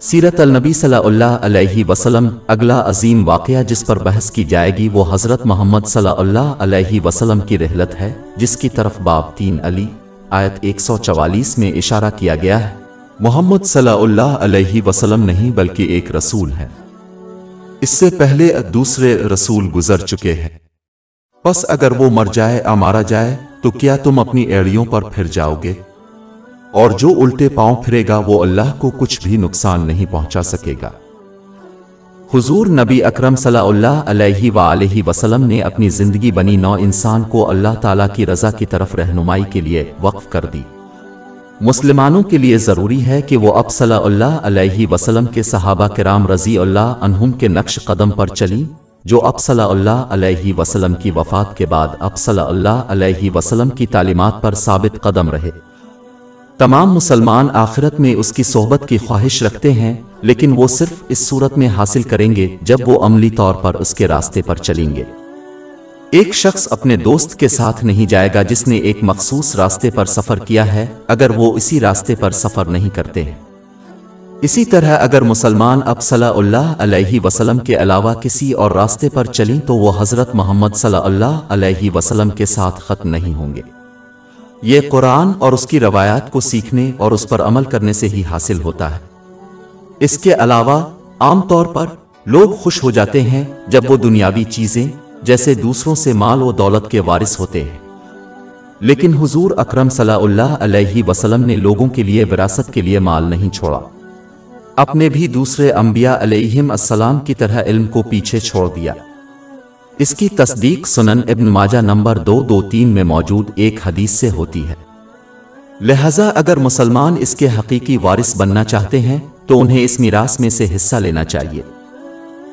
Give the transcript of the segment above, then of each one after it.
سیرت النبی صلی اللہ علیہ وسلم، اگلا عظیم واقعہ جس پر بحث کی جائے گی وہ حضرت محمد صلی اللہ علیہ وسلم کی رحلت ہے، جس کی طرف باب تین علی، آیت 144 میں اشارہ کیا گیا ہے۔ محمد صلی اللہ علیہ وسلم نہیں بلکہ ایک رسول ہے اس سے پہلے دوسرے رسول گزر چکے ہیں۔ پس اگر وہ مر جائے یا مارا جائے، تو کیا تم اپنی ایڑیوں پر پھر جاؤ گے؟ اور جو الٹے پاؤں پھرے گا، وہ اللہ کو کچھ بھی نقصان نہیں پہنچا سکے گا۔ حضور نبی اکرم صلی اللہ علیہ وآلہ وسلم نے اپنی زندگی بنی نو انسان کو اللہ تعالیٰ کی رضا کی طرف رہنمائی کے لیے وقف کر دی۔ مسلمانوں کے لیے ضروری ہے کہ وہ اب صلی اللہ علیہ وسلم کے صحابہ کرام رضی اللہ عنہم کے نقش قدم پر چلی جو اب صلی اللہ علیہ وسلم کی وفات کے بعد اب صلی اللہ علیہ وسلم کی تعلیمات پر ثابت قدم رہے۔ تمام مسلمان آخرت میں اس کی صحبت کی خواہش رکھتے ہیں، لیکن وہ صرف اس صورت میں حاصل کریں گے جب وہ عملی طور پر اس کے راستے پر چلیں گے۔ ایک شخص اپنے دوست کے ساتھ نہیں جائے گا جس نے ایک مخصوص راستے پر سفر کیا ہے، اگر وہ اسی راستے پر سفر نہیں کرتے۔ ہیں اسی طرح اگر مسلمان اب صلی اللہ علیہ وسلم کے علاوہ کسی اور راستے پر چلیں تو وہ حضرت محمد صلی اللہ علیہ وسلم کے ساتھ ختم نہیں ہوں گے۔ یہ قرآن اور اس کی روایات کو سیکھنے اور اس پر عمل کرنے سے ہی حاصل ہوتا ہے۔ اس کے علاوہ، عام طور پر لوگ خوش ہو جاتے ہیں جب وہ دنیاوی چیزیں جیسے دوسروں سے مال و دولت کے وارث ہوتے ہیں۔ لیکن حضور اکرم صلی اللہ علیہ وسلم نے لوگوں کے لیے وراثت کے لیے مال نہیں چھوڑا۔ اپنے بھی دوسرے انبیاء علیہم السلام کی طرح علم کو پیچھے چھوڑ دیا۔ اس کی تصدیق سنن ابن ماجہ نمبر دو دو تین میں موجود ایک حدیث سے ہوتی ہے۔ لہذا اگر مسلمان اس کے حقیقی وارث بننا چاہتے ہیں، تو انہیں اس میراث میں سے حصہ لینا چاہیے۔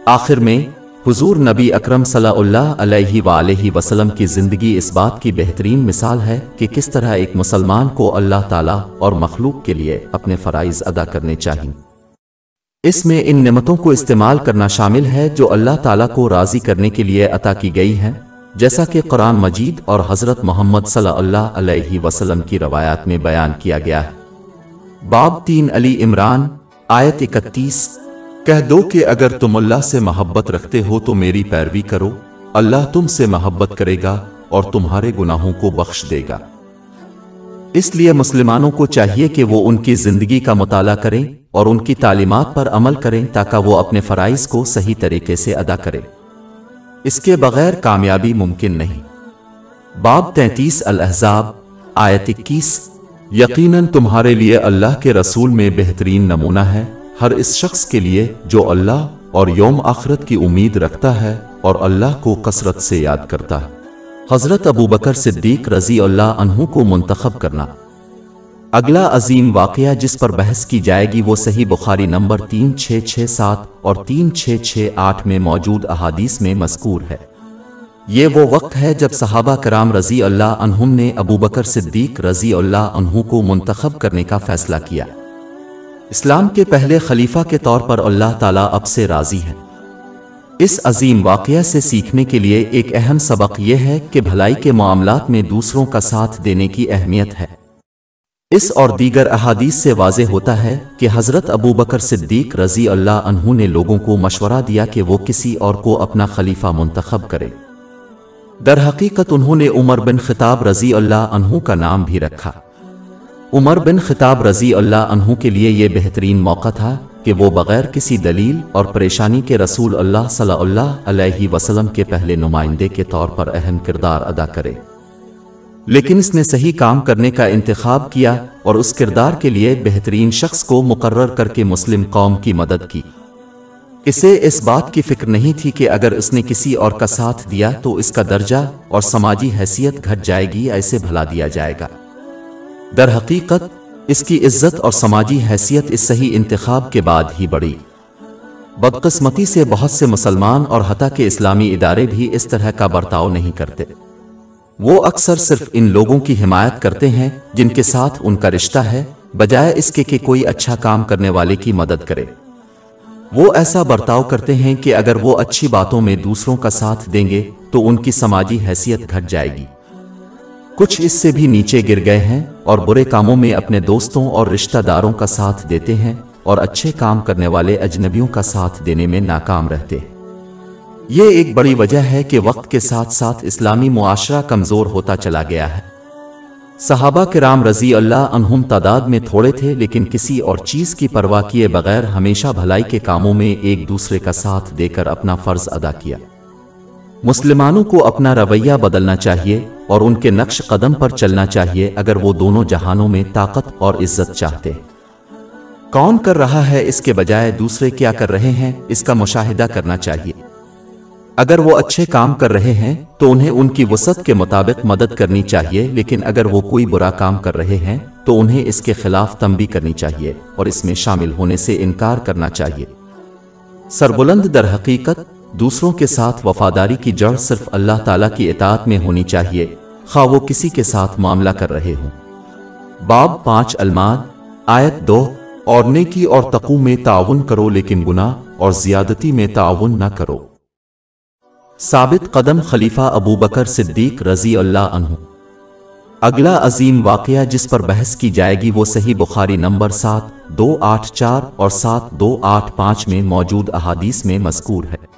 آخر میں، حضور نبی اکرم صلی اللہ علیہ وآلہ وسلم کی زندگی اس بات کی بہترین مثال ہے کہ کس طرح ایک مسلمان کو اللہ تعالیٰ اور مخلوق کے لیے اپنے فرائض ادا کرنے چاہیے اس میں ان نعمتوں کو استعمال کرنا شامل ہے جو اللہ تعالیٰ کو راضی کرنے کے لیے عطا کی گئی ہیں، جیسا کہ قرآن مجید اور حضرت محمد صلی اللہ علیہ وسلم کی روایات میں بیان کیا گیا ہے۔ باب تین علی عمران، آیت اکتیس، کہہ دو کہ اگر تم اللہ سے محبت رکھتے ہو تو میری پیروی کرو، اللہ تم سے محبت کرے گا اور تمہارے گناہوں کو بخش دے گا۔ اس لیے مسلمانوں کو چاہیے کہ وہ ان کی زندگی کا مطالعہ کریں۔ اور ان کی تعلیمات پر عمل کریں تاکہ وہ اپنے فرائض کو صحیح طریقے سے ادا کریں۔ اس کے بغیر کامیابی ممکن نہیں۔ باب تینتیس الحضاب آیت اکیس، یقیناً تمہارے لیے اللہ کے رسول میں بہترین نمونہ ہے۔ ہر اس شخص کے لیے جو اللہ اور یوم آخرت کی امید رکھتا ہے اور اللہ کو کثرت سے یاد کرتا ہے۔ حضرت ابو بکر صدیق رضی اللہ عنہ کو منتخب کرنا۔ اگلا عظیم واقعہ جس پر بحث کی جائے گی وہ صحیح بخاری نمبر تین چھ چھ سات اور تین چھ چھ آٹھ میں موجود احادیث میں مذکور ہے۔ یہ وہ وقت ہے جب صحابہ کرام رضی اللہ عنہم نے ابو بکر صدیق رضی اللہ عنہ کو منتخب کرنے کا فیصلہ کیا۔ اسلام کے پہلے خلیفہ کے طور پر اللہ تعالیٰ اب سے راضی ہے اس عظیم واقعہ سے سیکھنے کے لیے ایک اہم سبق یہ ہے کہ بھلائی کے معاملات میں دوسروں کا ساتھ دینے کی اہمیت ہے۔ اس اور دیگر احادیث سے واضح ہوتا ہے کہ حضرت ابو بکر صدیق رضی اللہ عنہ نے لوگوں کو مشورہ دیا کہ وہ کسی اور کو اپنا خلیفہ منتخب کرے۔ در حقیقت انہوں نے عمر بن خطاب رضی اللہ عنہ کا نام بھی رکھا۔ عمر بن خطاب رضی اللہ عنہ کے لیے یہ بہترین موقع تھا کہ وہ بغیر کسی دلیل اور پریشانی کے رسول اللہ صلی اللہ علیہ وسلم کے پہلے نمائندے کے طور پر اہم کردار ادا کرے۔ لیکن اس نے صحیح کام کرنے کا انتخاب کیا اور اس کردار کے لیے بہترین شخص کو مقرر کر کے مسلم قوم کی مدد کی۔ اسے اس بات کی فکر نہیں تھی کہ اگر اس نے کسی اور کا ساتھ دیا تو اس کا درجہ اور سماجی حیثیت گھٹ جائے گی ایسے بھلا دیا جائے گا۔ در حقیقت، اس کی عزت اور سماجی حیثیت اس صحیح انتخاب کے بعد ہی بڑی بدقسمتی سے بہت سے مسلمان اور حتیٰ کے اسلامی ادارے بھی اس طرح کا برتاؤ نہیں کرتے۔ وہ اکثر صرف ان لوگوں کی حمایت کرتے ہیں جن کے ساتھ ان کا رشتہ ہے، بجائے اس کے کہ کوئی اچھا کام کرنے والے کی مدد کرے۔ وہ ایسا برتاؤ کرتے ہیں کہ اگر وہ اچھی باتوں میں دوسروں کا ساتھ دیں گے، تو ان کی سماجی حیثیت گھٹ جائے گی۔ کچھ اس سے بھی نیچے گر گئے ہیں اور برے کاموں میں اپنے دوستوں اور رشتہ داروں کا ساتھ دیتے ہیں اور اچھے کام کرنے والے اجنبیوں کا ساتھ دینے میں ناکام رہتے۔ ہیں یہ ایک بڑی وجہ ہے کہ وقت کے ساتھ ساتھ اسلامی معاشرہ کمزور ہوتا چلا گیا ہے۔ صحابہ کرام رضی اللہ عنہم تعداد میں تھوڑے تھے، لیکن کسی اور چیز کی پرواہ کیے بغیر ہمیشہ بھلائی کے کاموں میں ایک دوسرے کا ساتھ دے کر اپنا فرض ادا کیا۔ مسلمانوں کو اپنا رویہ بدلنا چاہیے اور ان کے نقش قدم پر چلنا چاہیے اگر وہ دونوں جہانوں میں طاقت اور عزت چاہتے۔ کون کر رہا ہے اس کے بجائے دوسرے کیا کر رہے ہیں؟ اس کا مشاہدہ کرنا چاہیے۔ اگر وہ اچھے کام کر رہے ہیں، تو انہیں ان کی وسعت کے مطابق مدد کرنی چاہیے، لیکن اگر وہ کوئی برا کام کر رہے ہیں، تو انہیں اس کے خلاف تنبی کرنی چاہیے اور اس میں شامل ہونے سے انکار کرنا چاہیے۔ سربلند در حقیقت، دوسروں کے ساتھ وفاداری کی جڑ صرف اللہ تعالیٰ کی اطاعت میں ہونی چاہیے۔ خواہ وہ کسی کے ساتھ معاملہ کر رہے ہوں۔ باب پانچ الماد، آیت دو، اور نیکی اور تقو میں تعاون کرو لیکن گناہ اور زیادتی میں تعاون نہ کرو۔ ثابت قدم خلیفہ ابو بکر صدیق رضی اللہ عنہ۔ اگلا عظیم واقعہ جس پر بحث کی جائے گی وہ صحیح بخاری نمبر سات، دو آٹھ چار اور سات، دو آٹھ پانچ میں موجود احادیث میں مذکور ہے۔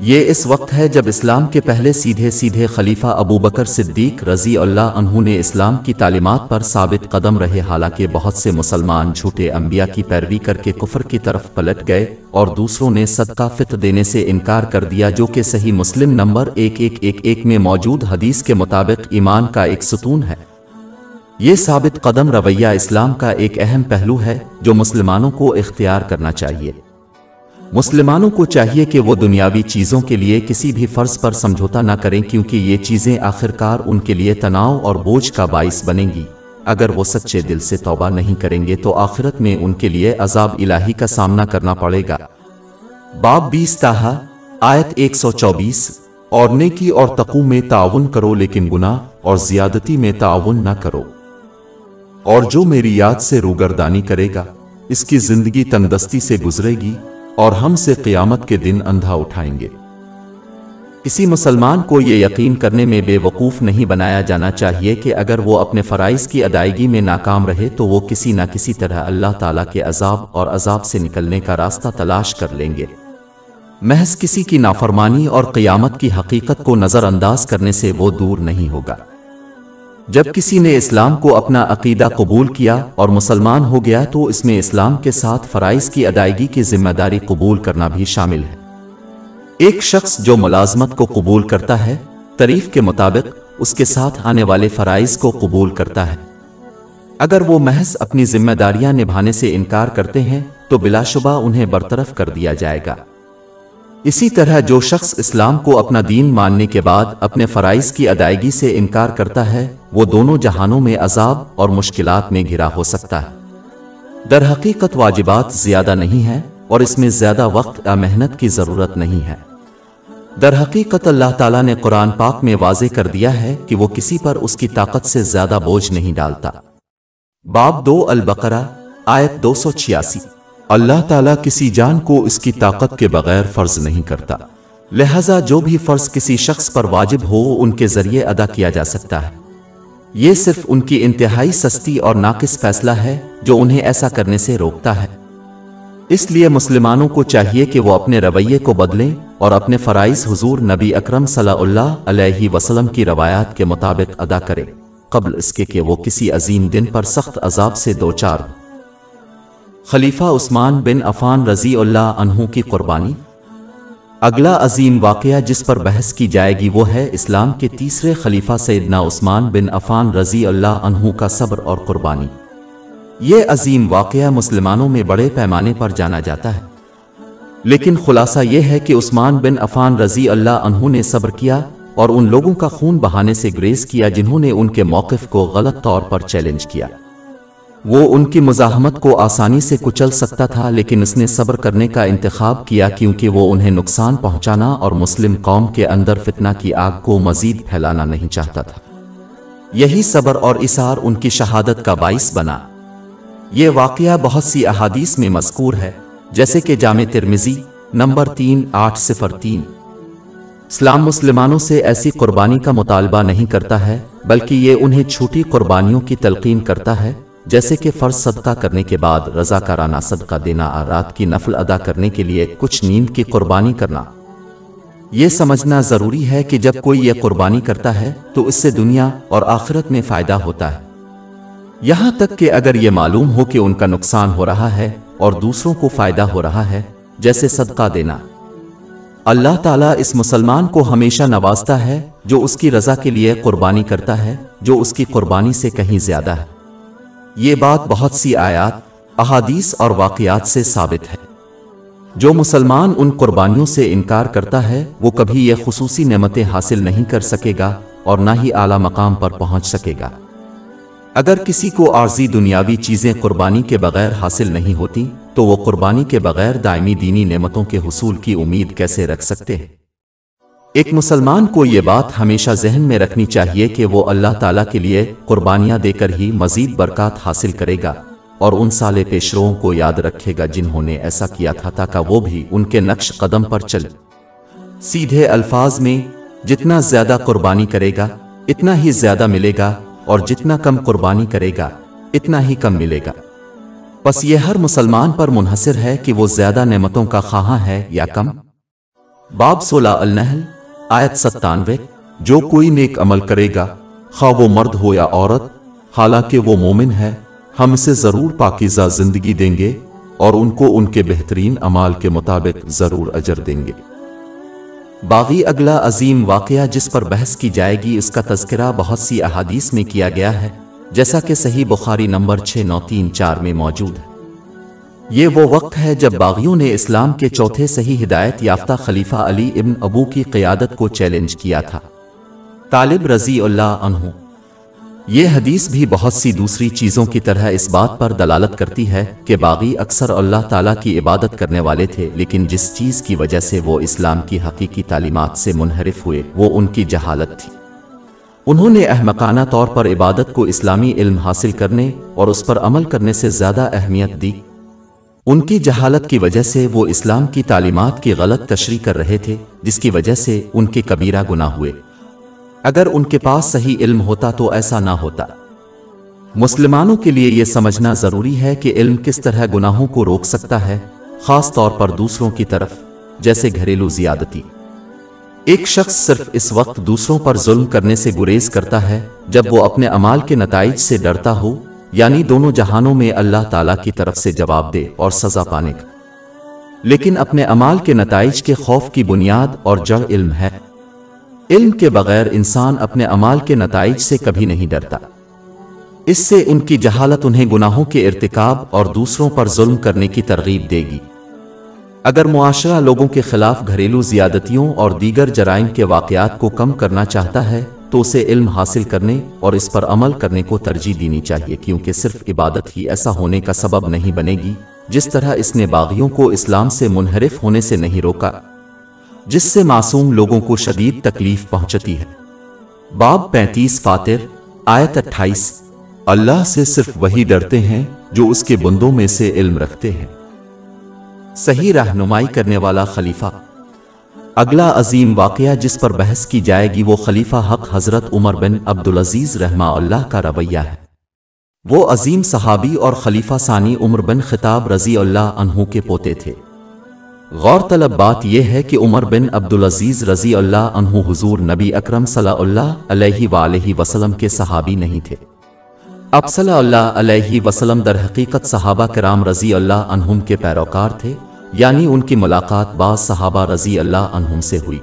یہ اس وقت ہے جب اسلام کے پہلے سیدھے سیدھے خلیفہ ابو بکر صدیق رضی اللہ عنہ نے اسلام کی تعلیمات پر ثابت قدم رہے۔ حالانکہ بہت سے مسلمان جھوٹے انبیاء کی پیروی کر کے کفر کی طرف پلٹ گئے اور دوسروں نے صدقہ فت دینے سے انکار کر دیا، جو کہ صحیح مسلم نمبر ایک ایک ایک ایک میں موجود حدیث کے مطابق ایمان کا ایک ستون ہے۔ یہ ثابت قدم رویہ اسلام کا ایک اہم پہلو ہے جو مسلمانوں کو اختیار کرنا چاہیے۔ مسلمانوں کو چاہیے کہ وہ دنیاوی چیزوں کے لیے کسی بھی فرض پر سمجھوتا نہ کریں کیونکہ یہ چیزیں آخرکار ان کے لیے تناؤ اور بوجھ کا باعث بنیں گی۔ اگر وہ سچے دل سے توبہ نہیں کریں گے تو آخرت میں ان کے لیے عذاب الہی کا سامنا کرنا پڑے گا۔ باب بیس تاہا، آیت ایک سو چوبیس اور نیکی اور تقو میں تعاون کرو لیکن گناہ اور زیادتی میں تعاون نہ کرو۔ اور جو میری یاد سے روگردانی کرے گا، اس کی زندگی تندستی سے گزرے گی اور ہم سے قیامت کے دن اندھا اٹھائیں گے۔ کسی مسلمان کو یہ یقین کرنے میں بے وقوف نہیں بنایا جانا چاہیے کہ اگر وہ اپنے فرائض کی ادائیگی میں ناکام رہے تو وہ کسی نہ کسی طرح اللہ تعالیٰ کے عذاب اور عذاب سے نکلنے کا راستہ تلاش کر لیں گے۔ محض کسی کی نافرمانی اور قیامت کی حقیقت کو نظر انداز کرنے سے وہ دور نہیں ہوگا۔ جب کسی نے اسلام کو اپنا عقیدہ قبول کیا اور مسلمان ہو گیا تو اس میں اسلام کے ساتھ فرائض کی ادائیگی کی ذمہ داری قبول کرنا بھی شامل ہے۔ ایک شخص جو ملازمت کو قبول کرتا ہے، تعریف کے مطابق اس کے ساتھ آنے والے فرائض کو قبول کرتا ہے۔ اگر وہ محض اپنی ذمہ داریاں نبھانے سے انکار کرتے ہیں، تو بلا شبہ انہیں برطرف کر دیا جائے گا۔ اسی طرح جو شخص اسلام کو اپنا دین ماننے کے بعد اپنے فرائض کی ادائیگی سے انکار کرتا ہے وہ دونوں جہانوں میں عذاب اور مشکلات میں گھرا ہو سکتا ہے۔ در حقیقت واجبات زیادہ نہیں ہے اور اس میں زیادہ وقت یا محنت کی ضرورت نہیں ہے۔ در حقیقت اللہ تعالیٰ نے قرآن پاک میں واضح کر دیا ہے کہ وہ کسی پر اس کی طاقت سے زیادہ بوجھ نہیں ڈالتا۔ باب دو البقرہ، آیت دو سو چھیاسی۔ اللہ تعالیٰ کسی جان کو اس کی طاقت کے بغیر فرض نہیں کرتا۔ لہذا جو بھی فرض کسی شخص پر واجب ہو، ان کے ذریعے ادا کیا جا سکتا ہے۔ یہ صرف ان کی انتہائی سستی اور ناقص فیصلہ ہے جو انہیں ایسا کرنے سے روکتا ہے۔ اس لیے مسلمانوں کو چاہیے کہ وہ اپنے رویے کو بدلیں اور اپنے فرائض حضور نبی اکرم صلی اللہ علیہ وسلم کی روایات کے مطابق ادا کرے قبل اس کے کہ وہ کسی عظیم دن پر سخت عذاب سے دوچار۔ خلیفہ عثمان بن عفان رضی اللہ عنہ کی قربانی۔ اگلا عظیم واقعہ جس پر بحث کی جائے گی وہ ہے اسلام کے تیسرے خلیفہ سیدنا عثمان بن عفان رضی اللہ عنہ کا صبر اور قربانی۔ یہ عظیم واقعہ مسلمانوں میں بڑے پیمانے پر جانا جاتا ہے۔ لیکن خلاصہ یہ ہے کہ عثمان بن عفان رضی اللہ عنہ نے صبر کیا اور ان لوگوں کا خون بہانے سے گریز کیا جنہوں نے ان کے موقف کو غلط طور پر چیلنج کیا۔ وہ ان کی مزاحمت کو آسانی سے کچل سکتا تھا، لیکن اس نے صبر کرنے کا انتخاب کیا کیونکہ وہ انہیں نقصان پہنچانا اور مسلم قوم کے اندر فتنہ کی آگ کو مزید پھیلانا نہیں چاہتا تھا۔ یہی صبر اور اثار ان کی شہادت کا باعث بنا۔ یہ واقعہ بہت سی احادیث میں مذکور ہے، جیسے کہ جامع ترمزی نمبر تین، آٹھ، صفر تین۔ اسلام مسلمانوں سے ایسی قربانی کا مطالبہ نہیں کرتا ہے، بلکہ یہ انہیں چھوٹی قربانیوں کی تلقین کرتا ہے۔ جیسے کہ فرض صدقہ کرنے کے بعد رضا کارانہ صدقہ دینا رات کی نفل ادا کرنے کے لیے کچھ نیند کی قربانی کرنا۔ یہ سمجھنا ضروری ہے کہ جب کوئی یہ قربانی کرتا ہے تو اس سے دنیا اور آخرت میں فائدہ ہوتا ہے۔ یہاں تک کہ اگر یہ معلوم ہو کہ ان کا نقصان ہو رہا ہے اور دوسروں کو فائدہ ہو رہا ہے، جیسے صدقہ دینا۔ اللہ تعالیٰ اس مسلمان کو ہمیشہ نوازتا ہے جو اس کی رضا کے لیے قربانی کرتا ہے، جو اس کی قربانی سے کہیں زیادہ ہے۔ یہ بات بہت سی آیات، احادیث اور واقعات سے ثابت ہے۔ جو مسلمان ان قربانیوں سے انکار کرتا ہے، وہ کبھی یہ خصوصی نعمتیں حاصل نہیں کر سکے گا اور نہ ہی اعلی مقام پر پہنچ سکے گا۔ اگر کسی کو عارضی دنیاوی چیزیں قربانی کے بغیر حاصل نہیں ہوتی، تو وہ قربانی کے بغیر دائمی دینی نعمتوں کے حصول کی امید کیسے رکھ سکتے ہیں؟ ایک مسلمان کو یہ بات ہمیشہ ذہن میں رکھنی چاہیے کہ وہ اللہ تعالیٰ کے لیے قربانیاں دے کر ہی مزید برکات حاصل کرے گا اور ان سالے پیشروؤں کو یاد رکھے گا جنہوں نے ایسا کیا تھا تاکہ وہ بھی ان کے نقش قدم پر چل سیدھے الفاظ میں، جتنا زیادہ قربانی کرے گا، اتنا ہی زیادہ ملے گا اور جتنا کم قربانی کرے گا، اتنا ہی کم ملے گا۔ پس یہ ہر مسلمان پر منحصر ہے کہ وہ زیادہ نعمتوں کا خواہاں ہے یا کم؟ باب سولہ النحل آیت ستانوے، جو کوئی نیک عمل کرے گا، خواہ وہ مرد ہو یا عورت، حالانکہ وہ مومن ہے، ہم اسے ضرور پاکیزہ زندگی دیں گے اور ان کو ان کے بہترین عمال کے مطابق ضرور اجر دیں گے۔ باغی اگلا عظیم واقعہ جس پر بحث کی جائے گی، اس کا تذکرہ بہت سی احادیث میں کیا گیا ہے، جیسا کہ صحیح بخاری نمبر 6934 میں موجود ہے۔ یہ وہ وقت ہے جب باغیوں نے اسلام کے چوتھے صحیح ہدایت یافتہ خلیفہ علی ابن ابو کی قیادت کو چیلنج کیا تھا۔ طالب رضی اللہ عنہ۔ یہ حدیث بھی بہت سی دوسری چیزوں کی طرح اس بات پر دلالت کرتی ہے کہ باغی اکثر اللہ تعالیٰ کی عبادت کرنے والے تھے، لیکن جس چیز کی وجہ سے وہ اسلام کی حقیقی تعلیمات سے منحرف ہوئے، وہ ان کی جہالت تھی۔ انہوں نے احمقانہ طور پر عبادت کو اسلامی علم حاصل کرنے اور اس پر عمل کرنے سے زیادہ اہمیت دی۔ ان کی جہالت کی وجہ سے وہ اسلام کی تعلیمات کی غلط تشریح کر رہے تھے، جس کی وجہ سے ان کے کبیرہ گناہ ہوئے۔ اگر ان کے پاس صحیح علم ہوتا تو ایسا نہ ہوتا۔ مسلمانوں کے لیے یہ سمجھنا ضروری ہے کہ علم کس طرح گناہوں کو روک سکتا ہے، خاص طور پر دوسروں کی طرف، جیسے گھریلو زیادتی۔ ایک شخص صرف اس وقت دوسروں پر ظلم کرنے سے گریز کرتا ہے، جب وہ اپنے امال کے نتائج سے ڈرتا ہو یعنی دونوں جہانوں میں اللہ تعالیٰ کی طرف سے جواب دے اور سزا پانے کا لیکن اپنے امال کے نتائج کے خوف کی بنیاد اور جڑ علم ہے۔ علم کے بغیر انسان اپنے امال کے نتائج سے کبھی نہیں ڈرتا۔ اس سے ان کی جہالت انہیں گناہوں کے ارتکاب اور دوسروں پر ظلم کرنے کی ترغیب دے گی۔ اگر معاشرہ لوگوں کے خلاف گھریلو زیادتیوں اور دیگر جرائم کے واقعات کو کم کرنا چاہتا ہے تو اسے علم حاصل کرنے اور اس پر عمل کرنے کو ترجیح دینی چاہیے کیونکہ صرف عبادت ہی ایسا ہونے کا سبب نہیں بنے گی، جس طرح اس نے باغیوں کو اسلام سے منحرف ہونے سے نہیں روکا، جس سے معصوم لوگوں کو شدید تکلیف پہنچتی ہے۔ باب پینتیس فاتر، آیت اٹھائیس، اللہ سے صرف وہی ڈرتے ہیں جو اس کے بندوں میں سے علم رکھتے ہیں۔ صحیح رہنمائی کرنے والا خلیفہ اگلا عظیم واقعہ جس پر بحث کی جائے گی وہ خلیفہ حق حضرت عمر بن عبدالعزیز رحمہ اللہ کا رویہ ہے۔ وہ عظیم صحابی اور خلیفہ ثانی عمر بن خطاب رضی اللہ عنہ کے پوتے تھے۔ غور طلب بات یہ ہے کہ عمر بن عبدالعزیز رضی اللہ عنہ حضور نبی اکرم صلی اللہ علیہ وآلہ وسلم کے صحابی نہیں تھے۔ اب صلی اللہ علیہ وسلم در حقیقت صحابہ کرام رضی اللہ عنہم کے پیروکار تھے۔ یعنی ان کی ملاقات بعض صحابہ رضی اللہ عنہم سے ہوئی۔